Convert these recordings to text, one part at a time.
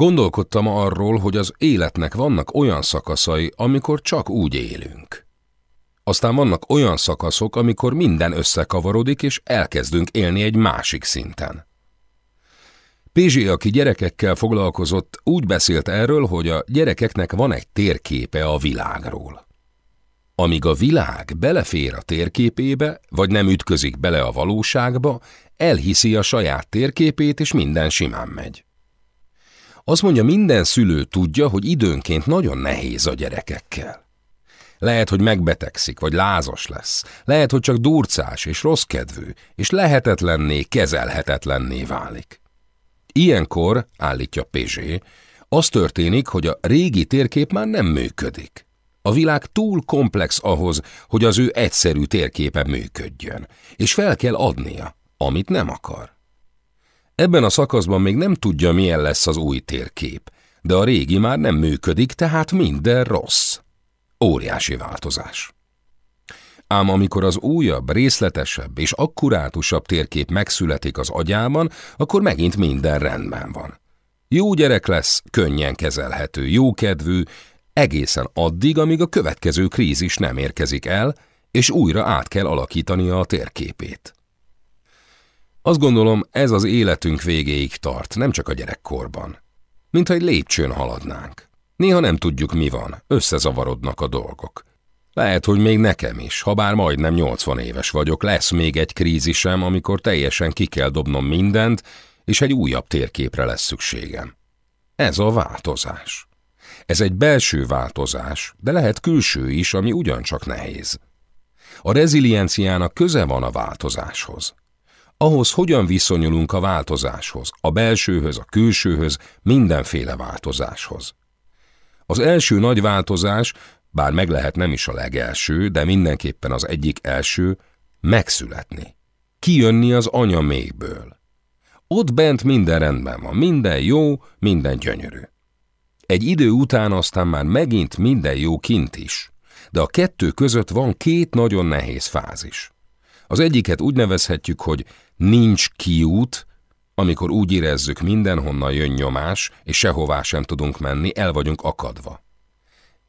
Gondolkodtam arról, hogy az életnek vannak olyan szakaszai, amikor csak úgy élünk. Aztán vannak olyan szakaszok, amikor minden összekavarodik, és elkezdünk élni egy másik szinten. Pézsi, aki gyerekekkel foglalkozott, úgy beszélt erről, hogy a gyerekeknek van egy térképe a világról. Amíg a világ belefér a térképébe, vagy nem ütközik bele a valóságba, elhiszi a saját térképét, és minden simán megy. Azt mondja, minden szülő tudja, hogy időnként nagyon nehéz a gyerekekkel. Lehet, hogy megbetegszik, vagy lázas lesz. Lehet, hogy csak durcás és rossz kedvű, és lehetetlenné, kezelhetetlenné válik. Ilyenkor, állítja Pézsé, az történik, hogy a régi térkép már nem működik. A világ túl komplex ahhoz, hogy az ő egyszerű térképe működjön, és fel kell adnia, amit nem akar. Ebben a szakaszban még nem tudja, milyen lesz az új térkép, de a régi már nem működik, tehát minden rossz. Óriási változás. Ám amikor az újabb, részletesebb és akkurátusabb térkép megszületik az agyában, akkor megint minden rendben van. Jó gyerek lesz, könnyen kezelhető, jókedvű, egészen addig, amíg a következő krízis nem érkezik el, és újra át kell alakítania a térképét. Azt gondolom, ez az életünk végéig tart, nem csak a gyerekkorban. Mintha egy lépcsőn haladnánk. Néha nem tudjuk, mi van, összezavarodnak a dolgok. Lehet, hogy még nekem is, ha bár majdnem 80 éves vagyok, lesz még egy krízisem, amikor teljesen ki kell dobnom mindent, és egy újabb térképre lesz szükségem. Ez a változás. Ez egy belső változás, de lehet külső is, ami ugyancsak nehéz. A rezilienciának köze van a változáshoz. Ahhoz, hogyan viszonyulunk a változáshoz, a belsőhöz, a külsőhöz, mindenféle változáshoz. Az első nagy változás, bár meg lehet nem is a legelső, de mindenképpen az egyik első, megszületni. Kijönni az anya mégből. Ott bent minden rendben van, minden jó, minden gyönyörű. Egy idő után aztán már megint minden jó kint is, de a kettő között van két nagyon nehéz fázis. Az egyiket úgy nevezhetjük, hogy nincs kiút, amikor úgy érezzük, mindenhonnan jön nyomás, és sehová sem tudunk menni, el vagyunk akadva.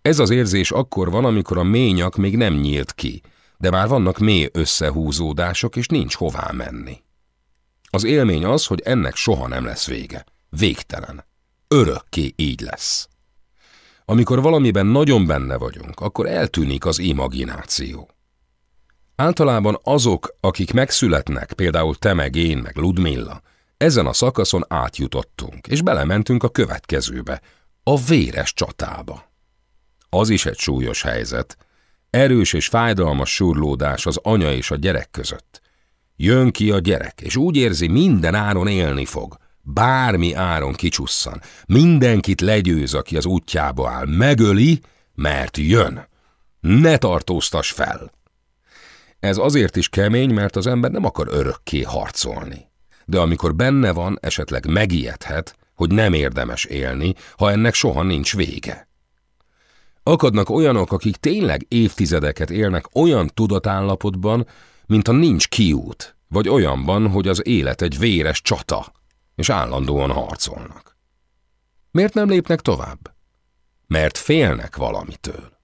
Ez az érzés akkor van, amikor a ményak még nem nyílt ki, de már vannak mély összehúzódások, és nincs hová menni. Az élmény az, hogy ennek soha nem lesz vége. Végtelen. Örökké így lesz. Amikor valamiben nagyon benne vagyunk, akkor eltűnik az imagináció. Általában azok, akik megszületnek, például te meg én, meg Ludmilla, ezen a szakaszon átjutottunk, és belementünk a következőbe, a véres csatába. Az is egy súlyos helyzet. Erős és fájdalmas surlódás az anya és a gyerek között. Jön ki a gyerek, és úgy érzi, minden áron élni fog. Bármi áron kicsusszan. Mindenkit legyőz, aki az útjába áll. Megöli, mert jön. Ne tartóztas fel! Ez azért is kemény, mert az ember nem akar örökké harcolni de amikor benne van, esetleg megijedhet, hogy nem érdemes élni, ha ennek soha nincs vége. Akadnak olyanok, akik tényleg évtizedeket élnek olyan tudatállapotban, mint a nincs kiút, vagy olyanban, hogy az élet egy véres csata, és állandóan harcolnak. Miért nem lépnek tovább? Mert félnek valamitől.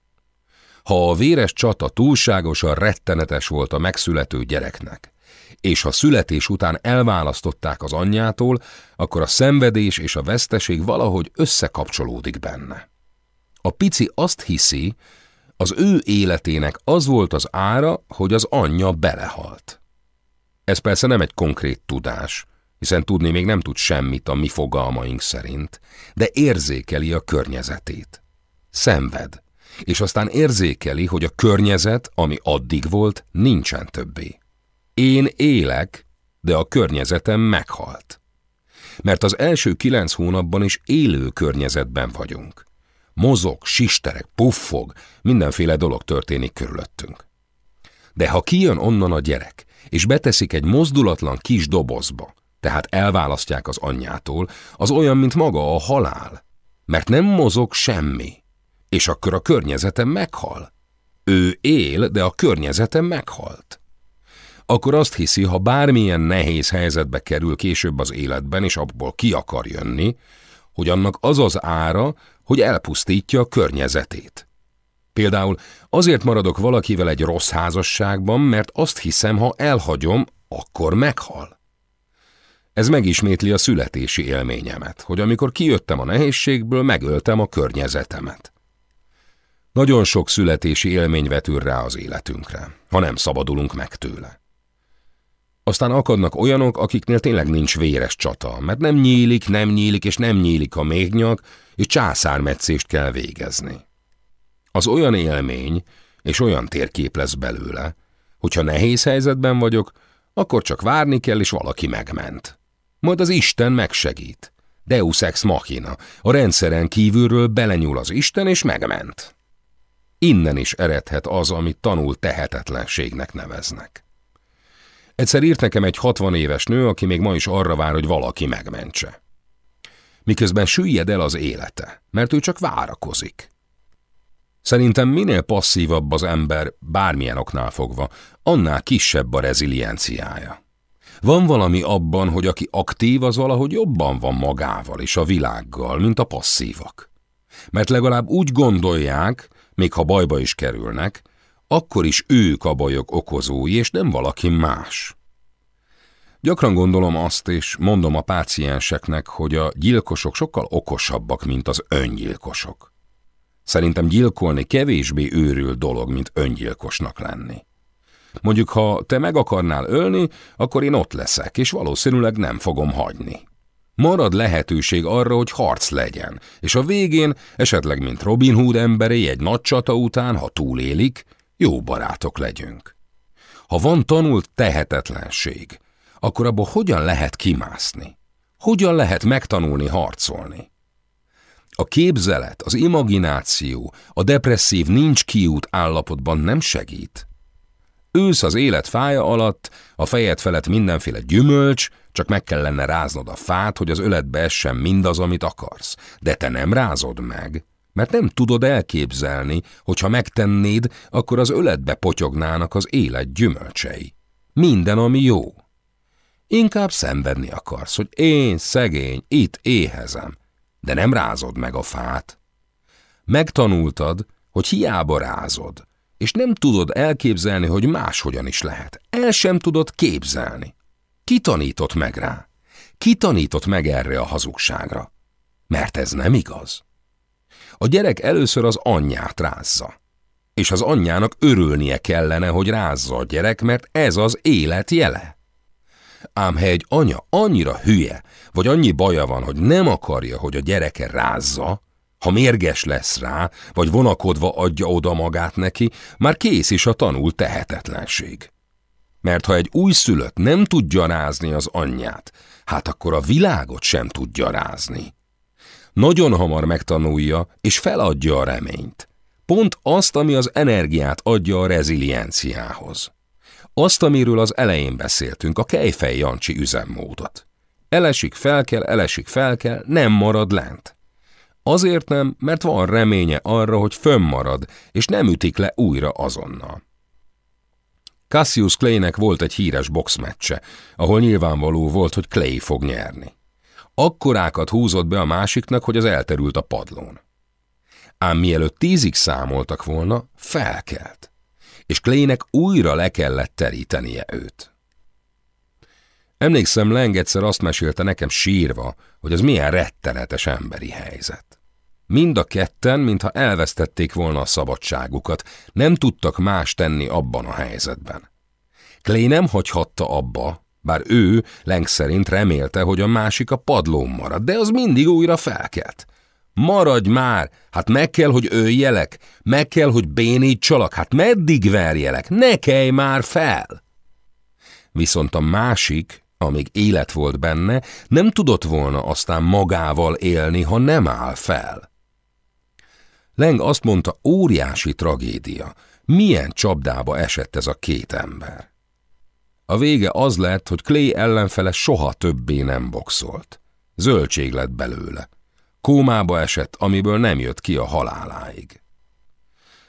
Ha a véres csata túlságosan rettenetes volt a megszülető gyereknek, és ha születés után elválasztották az anyjától, akkor a szenvedés és a veszteség valahogy összekapcsolódik benne. A pici azt hiszi, az ő életének az volt az ára, hogy az anyja belehalt. Ez persze nem egy konkrét tudás, hiszen tudni még nem tud semmit a mi fogalmaink szerint, de érzékeli a környezetét. Szenved, és aztán érzékeli, hogy a környezet, ami addig volt, nincsen többé. Én élek, de a környezetem meghalt. Mert az első kilenc hónapban is élő környezetben vagyunk. Mozog, sisterek, puffog, mindenféle dolog történik körülöttünk. De ha kijön onnan a gyerek, és beteszik egy mozdulatlan kis dobozba, tehát elválasztják az anyjától, az olyan, mint maga a halál, mert nem mozog semmi, és akkor a környezetem meghal. Ő él, de a környezetem meghalt akkor azt hiszi, ha bármilyen nehéz helyzetbe kerül később az életben, és abból ki akar jönni, hogy annak az az ára, hogy elpusztítja a környezetét. Például azért maradok valakivel egy rossz házasságban, mert azt hiszem, ha elhagyom, akkor meghal. Ez megismétli a születési élményemet, hogy amikor kijöttem a nehézségből, megöltem a környezetemet. Nagyon sok születési élmény vetül rá az életünkre, ha nem szabadulunk meg tőle. Aztán akadnak olyanok, akiknél tényleg nincs véres csata, mert nem nyílik, nem nyílik és nem nyílik a mégnyak, és császármetszést kell végezni. Az olyan élmény és olyan térkép lesz belőle, hogyha nehéz helyzetben vagyok, akkor csak várni kell, és valaki megment. Majd az Isten megsegít. Deus ex machina, a rendszeren kívülről belenyúl az Isten, és megment. Innen is eredhet az, amit tanul tehetetlenségnek neveznek. Egyszer írt nekem egy 60 éves nő, aki még ma is arra vár, hogy valaki megmentse. Miközben süllyed el az élete, mert ő csak várakozik. Szerintem minél passzívabb az ember, bármilyen oknál fogva, annál kisebb a rezilienciája. Van valami abban, hogy aki aktív, az valahogy jobban van magával és a világgal, mint a passzívak. Mert legalább úgy gondolják, még ha bajba is kerülnek, akkor is ők a bajok okozói, és nem valaki más. Gyakran gondolom azt, és mondom a pácienseknek, hogy a gyilkosok sokkal okosabbak, mint az öngyilkosok. Szerintem gyilkolni kevésbé őrül dolog, mint öngyilkosnak lenni. Mondjuk, ha te meg akarnál ölni, akkor én ott leszek, és valószínűleg nem fogom hagyni. Marad lehetőség arra, hogy harc legyen, és a végén, esetleg mint Robin Hood emberé egy nagy csata után, ha túlélik, jó barátok legyünk. Ha van tanult tehetetlenség, akkor abból hogyan lehet kimászni? Hogyan lehet megtanulni harcolni? A képzelet, az imagináció, a depresszív nincs kiút állapotban nem segít. Ősz az élet fája alatt, a fejed felett mindenféle gyümölcs, csak meg kellene ráznod a fát, hogy az öletbe essen mindaz, amit akarsz. De te nem rázod meg, mert nem tudod elképzelni, hogy ha megtennéd, akkor az öletbe potyognának az élet gyümölcsei. Minden, ami jó. Inkább szenvedni akarsz, hogy én, szegény, itt éhezem, de nem rázod meg a fát. Megtanultad, hogy hiába rázod, és nem tudod elképzelni, hogy máshogyan is lehet. El sem tudod képzelni. Ki tanított meg rá? Ki tanított meg erre a hazugságra? Mert ez nem igaz. A gyerek először az anyját rázza. És az anyjának örülnie kellene, hogy rázza a gyerek, mert ez az élet jele. Ám ha egy anya annyira hülye, vagy annyi baja van, hogy nem akarja, hogy a gyereke rázza, ha mérges lesz rá, vagy vonakodva adja oda magát neki, már kész is a tanult tehetetlenség. Mert ha egy újszülött nem tudja rázni az anyját, hát akkor a világot sem tudja rázni. Nagyon hamar megtanulja, és feladja a reményt. Pont azt, ami az energiát adja a rezilienciához. Azt, amiről az elején beszéltünk, a Kejfej Jancsi üzemmódot. Elesik, fel kell, elesik, fel kell, nem marad lent. Azért nem, mert van reménye arra, hogy fönnmarad, és nem ütik le újra azonnal. Cassius Claynek volt egy híres boxmeccse, ahol nyilvánvaló volt, hogy Clay fog nyerni. Akkorákat húzott be a másiknak, hogy az elterült a padlón. Ám mielőtt tízig számoltak volna, felkelt, és Claynek újra le kellett terítenie őt. Emlékszem, Leng egyszer azt mesélte nekem sírva, hogy az milyen rettenetes emberi helyzet. Mind a ketten, mintha elvesztették volna a szabadságukat, nem tudtak más tenni abban a helyzetben. Clay nem hagyhatta abba, bár ő Leng szerint remélte, hogy a másik a padlón marad, de az mindig újra felkelt. Maradj már! Hát meg kell, hogy öljelek, meg kell, hogy bénítsalak, hát meddig verjelek, ne kelj már fel! Viszont a másik, amíg élet volt benne, nem tudott volna aztán magával élni, ha nem áll fel. Leng azt mondta, óriási tragédia, milyen csapdába esett ez a két ember. A vége az lett, hogy Clay ellenfele soha többé nem boxolt. Zöldség lett belőle. Kómába esett, amiből nem jött ki a haláláig.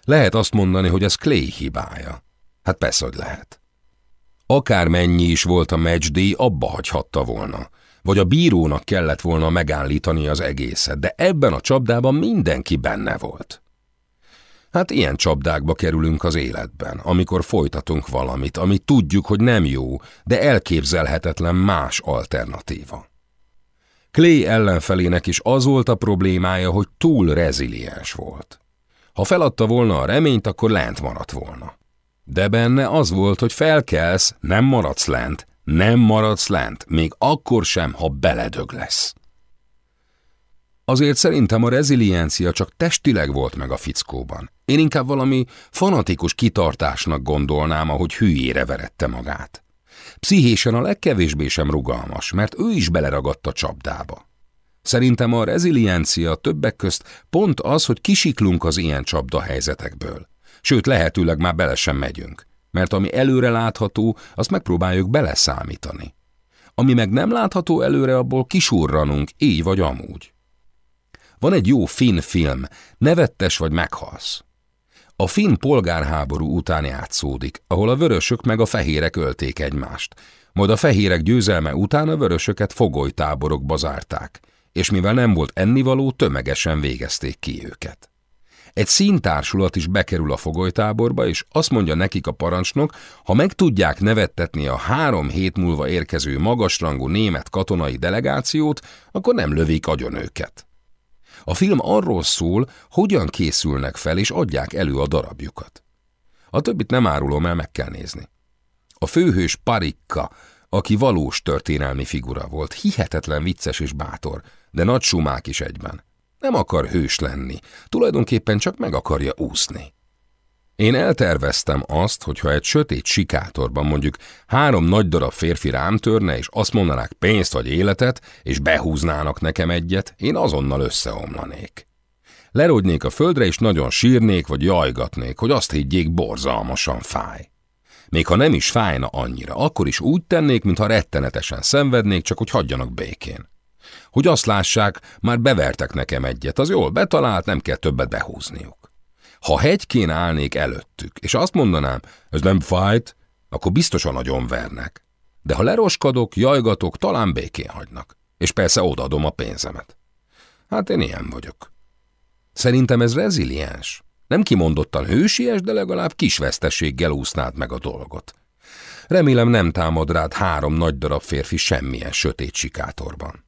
Lehet azt mondani, hogy ez Clay hibája. Hát persze, hogy lehet. Akármennyi is volt a meccsdíj, abba hagyhatta volna. Vagy a bírónak kellett volna megállítani az egészet, de ebben a csapdában mindenki benne volt. Hát ilyen csapdákba kerülünk az életben, amikor folytatunk valamit, ami tudjuk, hogy nem jó, de elképzelhetetlen más alternatíva. Clay ellenfelének is az volt a problémája, hogy túl reziliens volt. Ha feladta volna a reményt, akkor lent maradt volna. De benne az volt, hogy felkelsz, nem maradsz lent, nem maradsz lent, még akkor sem, ha beledög lesz. Azért szerintem a reziliencia csak testileg volt meg a fickóban. Én inkább valami fanatikus kitartásnak gondolnám, ahogy hülyére verette magát. Pszichésen a legkevésbé sem rugalmas, mert ő is beleragadt a csapdába. Szerintem a reziliencia többek közt pont az, hogy kisiklunk az ilyen csapda helyzetekből. Sőt, lehetőleg már bele sem megyünk, mert ami előre látható, azt megpróbáljuk beleszámítani. Ami meg nem látható előre, abból kisurranunk, így vagy amúgy. Van egy jó finn film, nevettes vagy meghalsz. A finn polgárháború után játszódik, ahol a vörösök meg a fehérek ölték egymást. Majd a fehérek győzelme után a vörösöket fogolytáborokba zárták, és mivel nem volt ennivaló, tömegesen végezték ki őket. Egy színtársulat is bekerül a fogolytáborba, és azt mondja nekik a parancsnok, ha meg tudják nevettetni a három hét múlva érkező magasrangú német katonai delegációt, akkor nem lövik agyon őket. A film arról szól, hogyan készülnek fel és adják elő a darabjukat. A többit nem árulom el, meg kell nézni. A főhős Parikka, aki valós történelmi figura volt, hihetetlen vicces és bátor, de nagy sumák is egyben. Nem akar hős lenni, tulajdonképpen csak meg akarja úszni. Én elterveztem azt, hogyha egy sötét sikátorban mondjuk három nagy darab férfi rám törne, és azt mondanák pénzt vagy életet, és behúznának nekem egyet, én azonnal összeomlanék. Lerodnék a földre, és nagyon sírnék, vagy jajgatnék, hogy azt higgyék, borzalmasan fáj. Még ha nem is fájna annyira, akkor is úgy tennék, mintha rettenetesen szenvednék, csak hogy hagyjanak békén. Hogy azt lássák, már bevertek nekem egyet, az jól betalált, nem kell többet behúzniuk. Ha hegykén állnék előttük, és azt mondanám, ez nem fájt, akkor biztosan nagyon vernek. De ha leroskadok, jajgatok, talán békén hagynak. És persze odaadom a pénzemet. Hát én ilyen vagyok. Szerintem ez reziliens. Nem kimondottan hősies, de legalább kis vesztességgel úsznád meg a dolgot. Remélem nem támad rád három nagy darab férfi semmilyen sötét sikátorban.